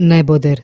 neboder.